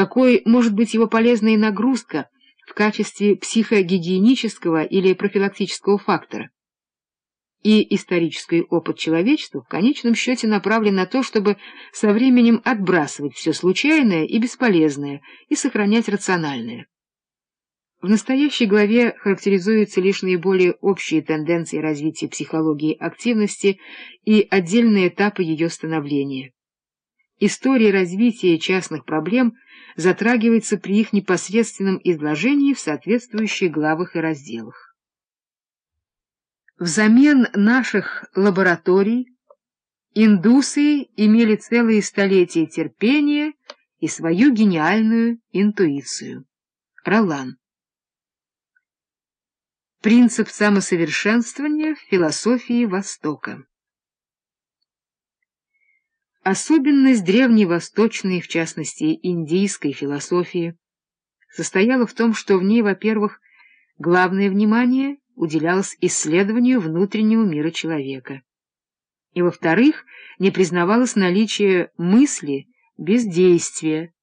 какой может быть его полезная нагрузка в качестве психогигиенического или профилактического фактора. И исторический опыт человечества в конечном счете направлен на то, чтобы со временем отбрасывать все случайное и бесполезное и сохранять рациональное. В настоящей главе характеризуются лишь наиболее общие тенденции развития психологии активности и отдельные этапы ее становления. История развития частных проблем затрагивается при их непосредственном изложении в соответствующих главах и разделах. Взамен наших лабораторий индусы имели целые столетия терпения и свою гениальную интуицию. Ролан Принцип самосовершенствования в философии Востока Особенность древневосточной, в частности, индийской философии состояла в том, что в ней, во-первых, главное внимание уделялось исследованию внутреннего мира человека, и, во-вторых, не признавалось наличие мысли без действия,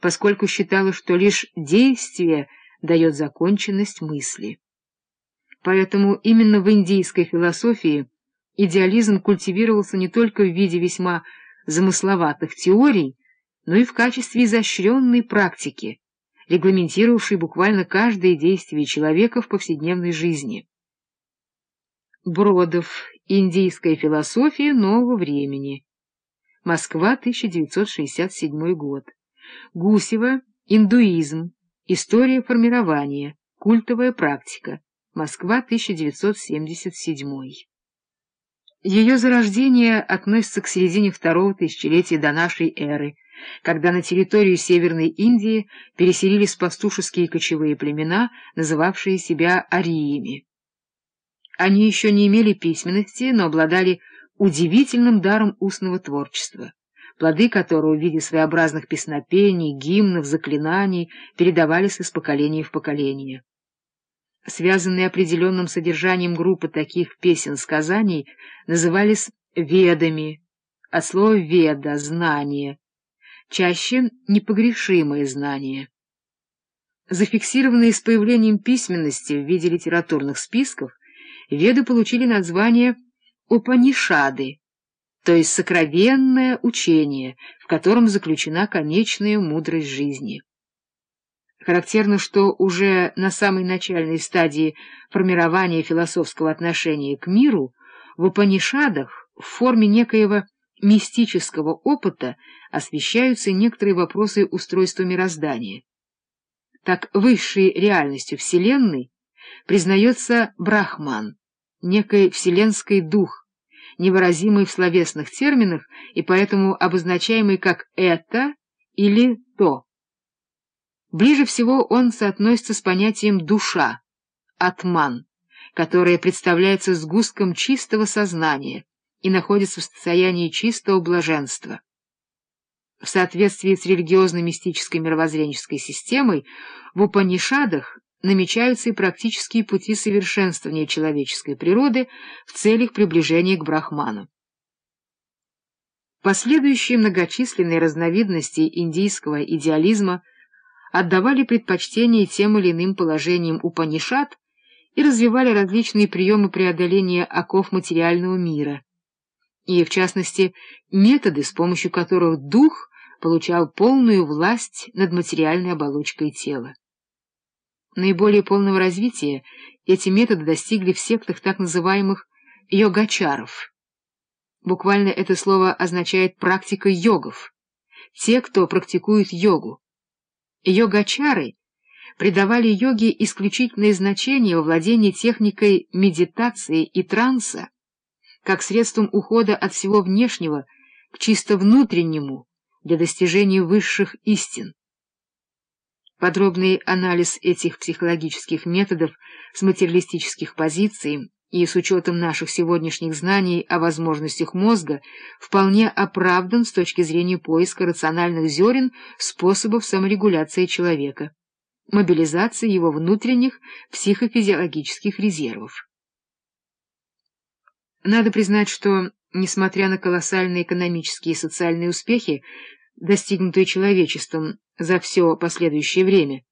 поскольку считалось, что лишь действие дает законченность мысли. Поэтому именно в индийской философии идеализм культивировался не только в виде весьма замысловатых теорий, но и в качестве изощренной практики, регламентировавшей буквально каждое действие человека в повседневной жизни. Бродов. Индийская философия нового времени. Москва, 1967 год. Гусева. Индуизм. История формирования. Культовая практика. Москва, 1977. Ее зарождение относится к середине второго тысячелетия до нашей эры, когда на территорию Северной Индии переселились пастушеские кочевые племена, называвшие себя ариями. Они еще не имели письменности, но обладали удивительным даром устного творчества, плоды которого в виде своеобразных песнопений, гимнов, заклинаний передавались из поколения в поколение связанные определенным содержанием группы таких песен-сказаний, назывались ведами, от слова «веда» — «знание», чаще непогрешимое знание. Зафиксированные с появлением письменности в виде литературных списков, веды получили название «Упанишады», то есть сокровенное учение, в котором заключена конечная мудрость жизни. Характерно, что уже на самой начальной стадии формирования философского отношения к миру в Упанишадах в форме некоего мистического опыта освещаются некоторые вопросы устройства мироздания. Так высшей реальностью Вселенной признается Брахман, некий вселенский дух, невыразимый в словесных терминах и поэтому обозначаемый как «это» или «то». Ближе всего он соотносится с понятием «душа» — «атман», которое представляется сгустком чистого сознания и находится в состоянии чистого блаженства. В соответствии с религиозно-мистической мировоззренческой системой в Упанишадах намечаются и практические пути совершенствования человеческой природы в целях приближения к Брахману. Последующие многочисленные разновидности индийского идеализма отдавали предпочтение тем или иным положениям Упанишат и развивали различные приемы преодоления оков материального мира, и, в частности, методы, с помощью которых дух получал полную власть над материальной оболочкой тела. Наиболее полного развития эти методы достигли в сектах так называемых йогачаров. Буквально это слово означает «практика йогов», те, кто практикует йогу. Йогачары придавали йоге исключительное значение во владении техникой медитации и транса, как средством ухода от всего внешнего к чисто внутреннему для достижения высших истин. Подробный анализ этих психологических методов с материалистических позиций и с учетом наших сегодняшних знаний о возможностях мозга вполне оправдан с точки зрения поиска рациональных зерен способов саморегуляции человека, мобилизации его внутренних психофизиологических резервов. Надо признать, что, несмотря на колоссальные экономические и социальные успехи, достигнутые человечеством за все последующее время.